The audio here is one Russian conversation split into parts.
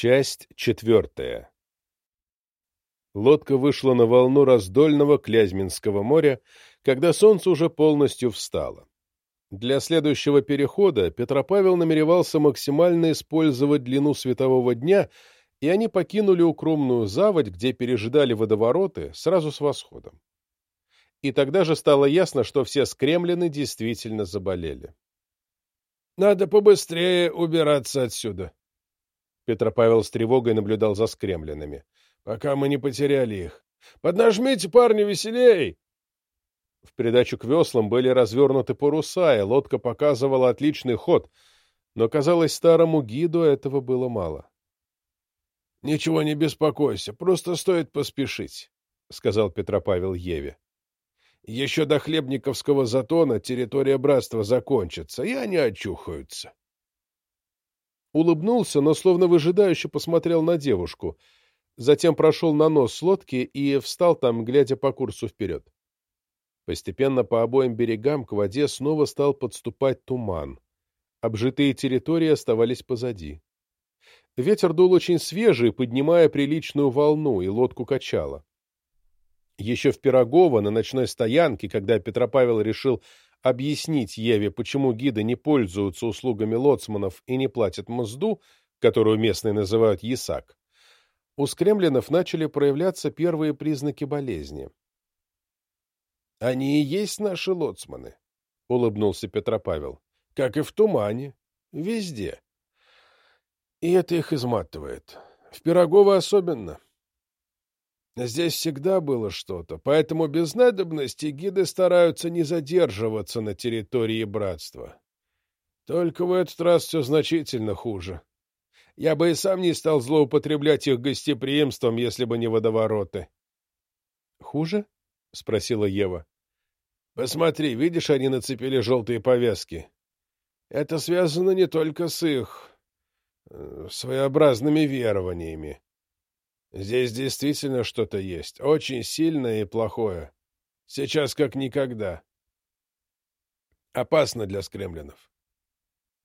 Часть четвертая. Лодка вышла на волну раздольного Клязьминского моря, когда солнце уже полностью встало. Для следующего перехода Петропавел намеревался максимально использовать длину светового дня, и они покинули укромную заводь, где пережидали водовороты, сразу с восходом. И тогда же стало ясно, что все скремлены действительно заболели. «Надо побыстрее убираться отсюда», Петропавел с тревогой наблюдал за скремленными. «Пока мы не потеряли их. Поднажмите, парни, веселей!» В придачу к веслам были развернуты паруса, и лодка показывала отличный ход, но, казалось, старому гиду этого было мало. — Ничего не беспокойся, просто стоит поспешить, — сказал Петропавел Еве. — Еще до Хлебниковского затона территория братства закончится, и они очухаются улыбнулся, но словно выжидающе посмотрел на девушку, затем прошел на нос лодки и встал там, глядя по курсу вперед. Постепенно по обоим берегам к воде снова стал подступать туман. Обжитые территории оставались позади. Ветер дул очень свежий, поднимая приличную волну, и лодку качало. Еще в Пирогово, на ночной стоянке, когда Петропавел решил объяснить Еве, почему гиды не пользуются услугами лоцманов и не платят мзду, которую местные называют ясак, у скремлинов начали проявляться первые признаки болезни. — Они и есть наши лоцманы, — улыбнулся Петропавел, — как и в тумане, везде. И это их изматывает. В Пирогово особенно. — Здесь всегда было что-то, поэтому без надобности гиды стараются не задерживаться на территории братства. Только в этот раз все значительно хуже. Я бы и сам не стал злоупотреблять их гостеприимством, если бы не водовороты. — Хуже? — спросила Ева. — Посмотри, видишь, они нацепили желтые повязки. Это связано не только с их э, своеобразными верованиями. Здесь действительно что-то есть, очень сильное и плохое. Сейчас как никогда. Опасно для скремлинов.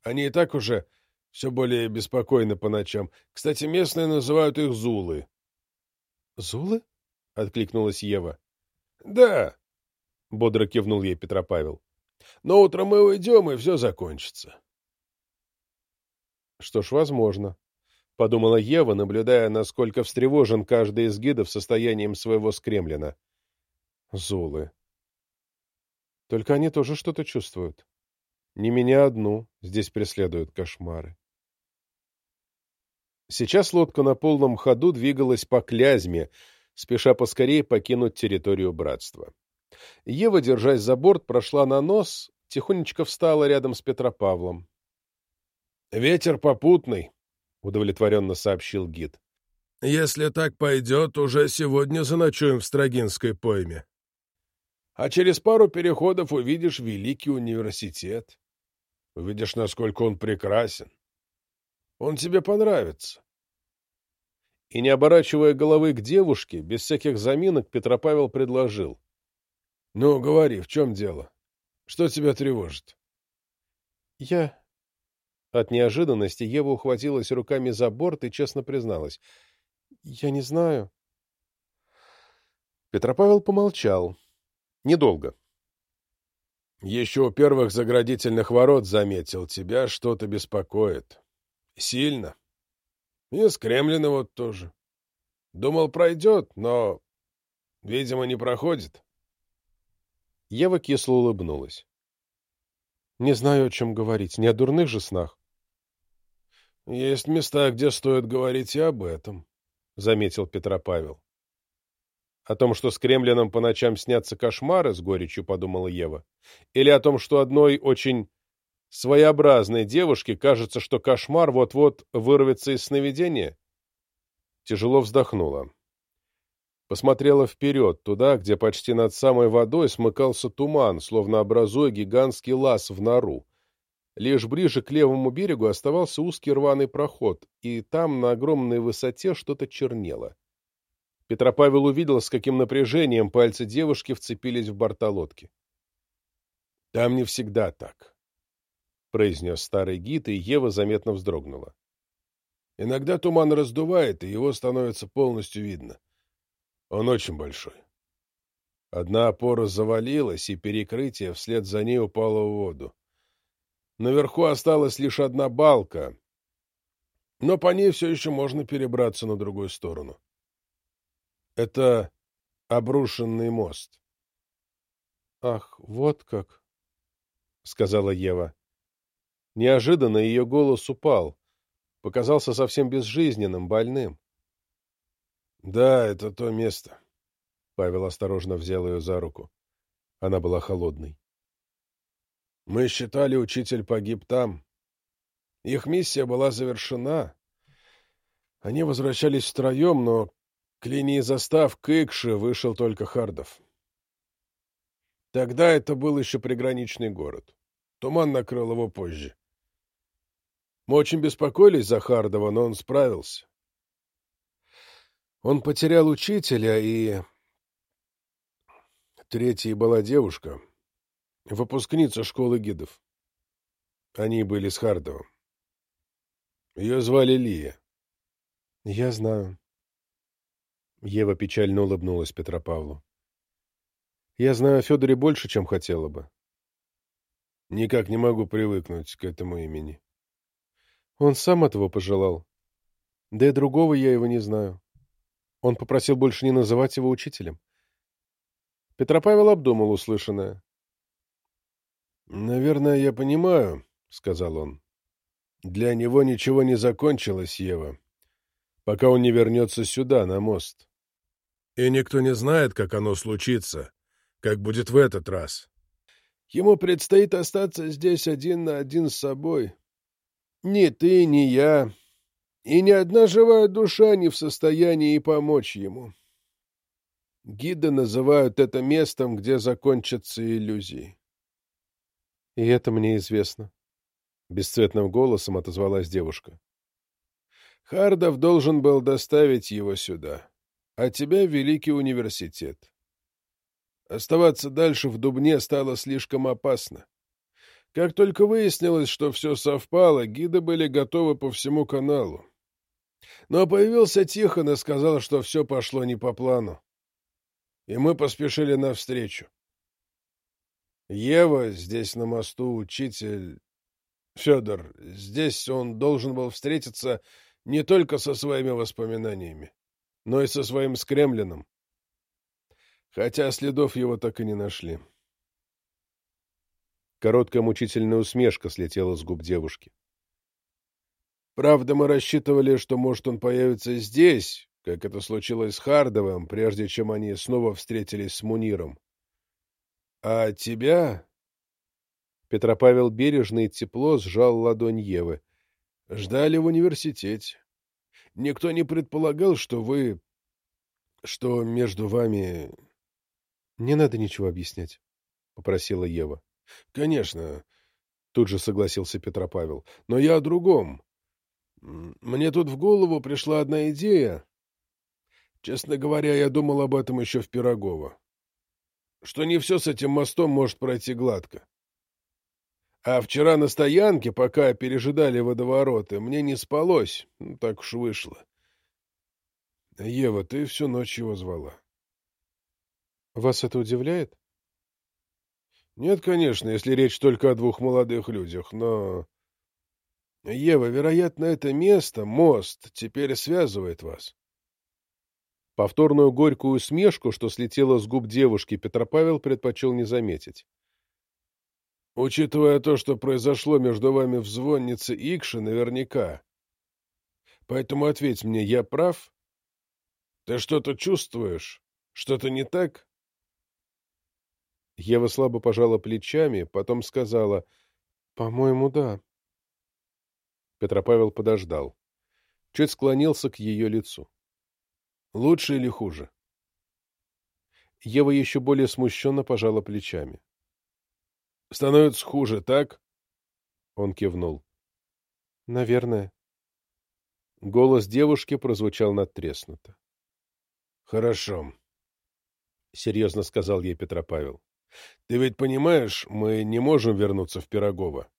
Они и так уже все более беспокойны по ночам. Кстати, местные называют их зулы. — Зулы? — откликнулась Ева. — Да, — бодро кивнул ей Петропавел. — Но утром мы уйдем, и все закончится. — Что ж, возможно. — подумала Ева, наблюдая, насколько встревожен каждый из гидов состоянием своего скремлина. Зулы. Только они тоже что-то чувствуют. Не меня одну здесь преследуют кошмары. Сейчас лодка на полном ходу двигалась по Клязьме, спеша поскорее покинуть территорию братства. Ева, держась за борт, прошла на нос, тихонечко встала рядом с Петропавлом. — Ветер попутный, — удовлетворенно сообщил гид. «Если так пойдет, уже сегодня заночуем в Строгинской пойме. А через пару переходов увидишь Великий университет. Увидишь, насколько он прекрасен. Он тебе понравится». И, не оборачивая головы к девушке, без всяких заминок Петропавел предложил. — Ну, говори, в чем дело? Что тебя тревожит? — Я от неожиданности Ева ухватилась руками за борт и честно призналась. — Я не знаю. Петропавел помолчал. Недолго. — Еще у первых заградительных ворот заметил, тебя что-то беспокоит. Сильно. И с Кремлина вот тоже. Думал, пройдет, но, видимо, не проходит. Ева кисло улыбнулась. — Не знаю, о чем говорить. Не о дурных же снах. — Есть места, где стоит говорить и об этом, — заметил Петропавел. О том, что с Кремлином по ночам снятся кошмары, с горечью подумала Ева. Или о том, что одной очень своеобразной девушке кажется, что кошмар вот-вот вырвется из сновидения? Тяжело вздохнула. Посмотрела вперед, туда, где почти над самой водой смыкался туман, словно образуя гигантский лаз в нору. Лишь ближе к левому берегу оставался узкий рваный проход, и там на огромной высоте что-то чернело. Петропавел увидел, с каким напряжением пальцы девушки вцепились в борта лодки. — Там не всегда так, — произнес старый гид, и Ева заметно вздрогнула. Иногда туман раздувает, и его становится полностью видно. Он очень большой. Одна опора завалилась, и перекрытие вслед за ней упало в воду. Наверху осталась лишь одна балка, но по ней все еще можно перебраться на другую сторону. Это обрушенный мост. — Ах, вот как! — сказала Ева. Неожиданно ее голос упал, показался совсем безжизненным, больным. — Да, это то место. Павел осторожно взял ее за руку. Она была холодной. — Мы считали, учитель погиб там. Их миссия была завершена. Они возвращались втроем, но к линии застав к Икше вышел только Хардов. Тогда это был еще приграничный город. Туман накрыл его позже. Мы очень беспокоились за Хардова, но он справился. Он потерял учителя, и... Третьей была девушка, выпускница школы гидов. Они были с Хардовым. Ее звали Лия. — Я знаю. Ева печально улыбнулась Петропавлу. — Я знаю о Федоре больше, чем хотела бы. — Никак не могу привыкнуть к этому имени. Он сам этого пожелал. Да и другого я его не знаю. Он попросил больше не называть его учителем. Петропавел обдумал услышанное. — Наверное, я понимаю, — сказал он. — Для него ничего не закончилось, Ева, пока он не вернется сюда, на мост. И никто не знает, как оно случится, как будет в этот раз. Ему предстоит остаться здесь один на один с собой. Ни ты, ни я, и ни одна живая душа не в состоянии помочь ему. Гиды называют это местом, где закончатся иллюзии. — И это мне известно. Бесцветным голосом отозвалась девушка. Хардов должен был доставить его сюда а тебя Великий университет. Оставаться дальше в Дубне стало слишком опасно. Как только выяснилось, что все совпало, гиды были готовы по всему каналу. Но появился Тихон и сказал, что все пошло не по плану. И мы поспешили навстречу. Ева здесь на мосту, учитель... Федор, здесь он должен был встретиться не только со своими воспоминаниями но и со своим скремленом. Хотя следов его так и не нашли. Короткая мучительная усмешка слетела с губ девушки. Правда, мы рассчитывали, что, может, он появится здесь, как это случилось с Хардовым, прежде чем они снова встретились с Муниром. А тебя... Петропавел бережно и тепло сжал ладонь Евы. Ждали в университете. Никто не предполагал, что вы... что между вами... — Не надо ничего объяснять, — попросила Ева. — Конечно, — тут же согласился Петропавел. — Но я о другом. Мне тут в голову пришла одна идея. Честно говоря, я думал об этом еще в Пирогово. Что не все с этим мостом может пройти гладко. А вчера на стоянке, пока пережидали водовороты, мне не спалось. Ну, так уж вышло. Ева, ты всю ночь его звала. Вас это удивляет? Нет, конечно, если речь только о двух молодых людях, но... Ева, вероятно, это место, мост, теперь связывает вас. Повторную горькую смешку, что слетела с губ девушки, Петропавел предпочел не заметить. Учитывая то, что произошло между вами в звоннице Икши, наверняка. Поэтому ответь мне, я прав? Ты что-то чувствуешь? Что-то не так? Ева слабо пожала плечами, потом сказала, «По-моему, да». Петропавел подождал. Чуть склонился к ее лицу. «Лучше или хуже?» Ева еще более смущенно пожала плечами. Становится хуже, так? Он кивнул. Наверное. Голос девушки прозвучал надтреснуто. Хорошо, серьезно сказал ей Петропавел. Ты ведь понимаешь, мы не можем вернуться в Пирогово.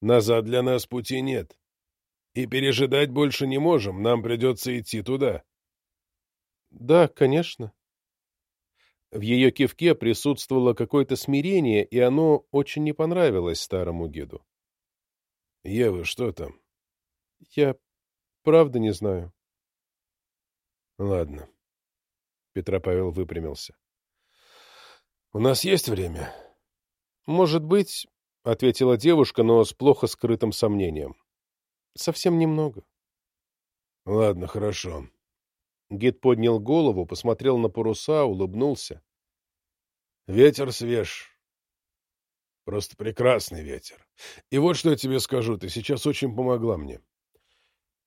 Назад для нас пути нет. И пережидать больше не можем, нам придется идти туда. — Да, конечно. В ее кивке присутствовало какое-то смирение, и оно очень не понравилось старому гиду. — Ева, что там? — Я правда не знаю. — Ладно. Петропавел выпрямился. — У нас есть время? — Может быть, — ответила девушка, но с плохо скрытым сомнением. — Совсем немного. — Ладно, хорошо. Гид поднял голову, посмотрел на паруса, улыбнулся. Ветер свеж. Просто прекрасный ветер. И вот что я тебе скажу, ты сейчас очень помогла мне.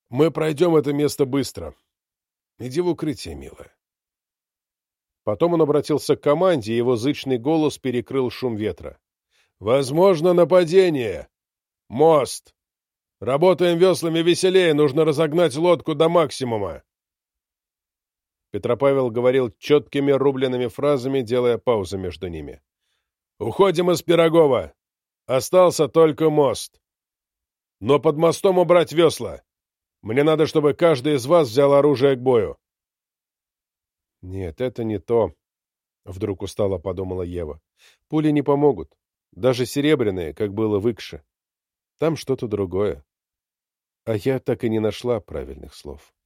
Мы пройдем это место быстро. Иди в укрытие, милая. Потом он обратился к команде, и его зычный голос перекрыл шум ветра. «Возможно нападение! Мост! Работаем веслами веселее, нужно разогнать лодку до максимума!» Петропавел говорил четкими рубленными фразами, делая паузы между ними. «Уходим из Пирогова. Остался только мост. Но под мостом убрать весла. Мне надо, чтобы каждый из вас взял оружие к бою». «Нет, это не то», — вдруг устало подумала Ева. «Пули не помогут. Даже серебряные, как было в Икше. Там что-то другое. А я так и не нашла правильных слов».